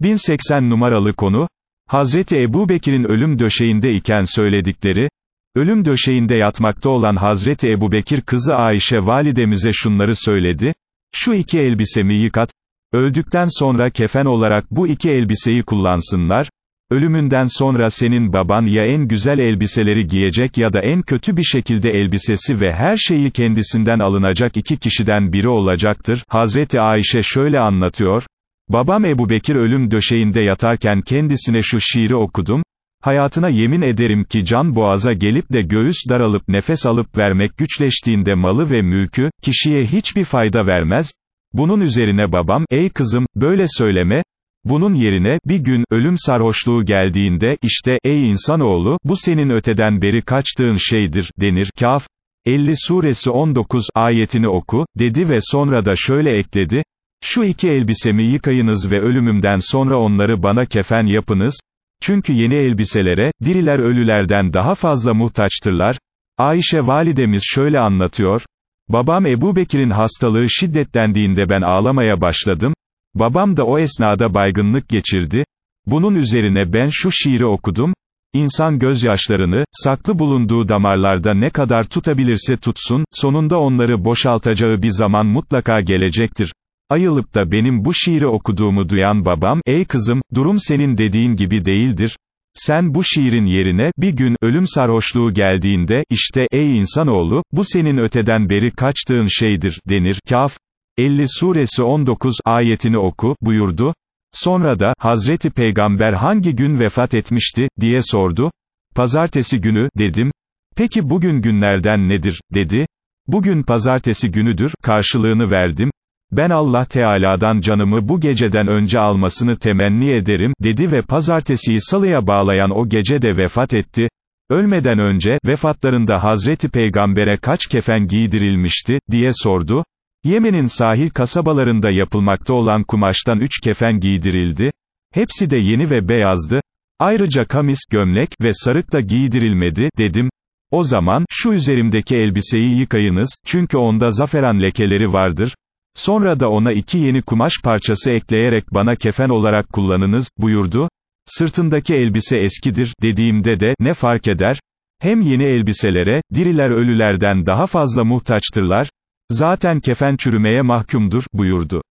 1080 numaralı konu, Hazreti Ebu Bekir'in ölüm döşeğinde iken söyledikleri, ölüm döşeğinde yatmakta olan Hazreti Ebu Bekir kızı Ayşe validemize şunları söyledi, şu iki elbisemi yıkat, öldükten sonra kefen olarak bu iki elbiseyi kullansınlar, ölümünden sonra senin baban ya en güzel elbiseleri giyecek ya da en kötü bir şekilde elbisesi ve her şeyi kendisinden alınacak iki kişiden biri olacaktır. Hazreti Ayşe şöyle anlatıyor, Babam Ebu Bekir ölüm döşeğinde yatarken kendisine şu şiiri okudum, Hayatına yemin ederim ki can boğaza gelip de göğüs daralıp nefes alıp vermek güçleştiğinde malı ve mülkü, kişiye hiçbir fayda vermez. Bunun üzerine babam, ey kızım, böyle söyleme, bunun yerine, bir gün, ölüm sarhoşluğu geldiğinde, işte, ey insanoğlu, bu senin öteden beri kaçtığın şeydir, denir, Kaf, 50 suresi 19 ayetini oku, dedi ve sonra da şöyle ekledi, şu iki elbisemi yıkayınız ve ölümümden sonra onları bana kefen yapınız, çünkü yeni elbiselere, diriler ölülerden daha fazla muhtaçtırlar. Ayşe validemiz şöyle anlatıyor, babam Ebu Bekir'in hastalığı şiddetlendiğinde ben ağlamaya başladım, babam da o esnada baygınlık geçirdi, bunun üzerine ben şu şiiri okudum, İnsan gözyaşlarını, saklı bulunduğu damarlarda ne kadar tutabilirse tutsun, sonunda onları boşaltacağı bir zaman mutlaka gelecektir. Ayılıp da benim bu şiiri okuduğumu duyan babam, ey kızım, durum senin dediğin gibi değildir. Sen bu şiirin yerine, bir gün, ölüm sarhoşluğu geldiğinde, işte, ey insanoğlu, bu senin öteden beri kaçtığın şeydir, denir. Kaf, 50 suresi 19 ayetini oku, buyurdu. Sonra da, Hazreti Peygamber hangi gün vefat etmişti, diye sordu. Pazartesi günü, dedim. Peki bugün günlerden nedir, dedi. Bugün pazartesi günüdür, karşılığını verdim. Ben Allah Teala'dan canımı bu geceden önce almasını temenni ederim, dedi ve pazartesiyi salıya bağlayan o gece de vefat etti. Ölmeden önce, vefatlarında Hazreti Peygamber'e kaç kefen giydirilmişti, diye sordu. Yemen'in sahil kasabalarında yapılmakta olan kumaştan üç kefen giydirildi. Hepsi de yeni ve beyazdı. Ayrıca kamis, gömlek ve sarık da giydirilmedi, dedim. O zaman, şu üzerimdeki elbiseyi yıkayınız, çünkü onda zaferan lekeleri vardır. Sonra da ona iki yeni kumaş parçası ekleyerek bana kefen olarak kullanınız, buyurdu. Sırtındaki elbise eskidir, dediğimde de, ne fark eder? Hem yeni elbiselere, diriler ölülerden daha fazla muhtaçtırlar, zaten kefen çürümeye mahkumdur, buyurdu.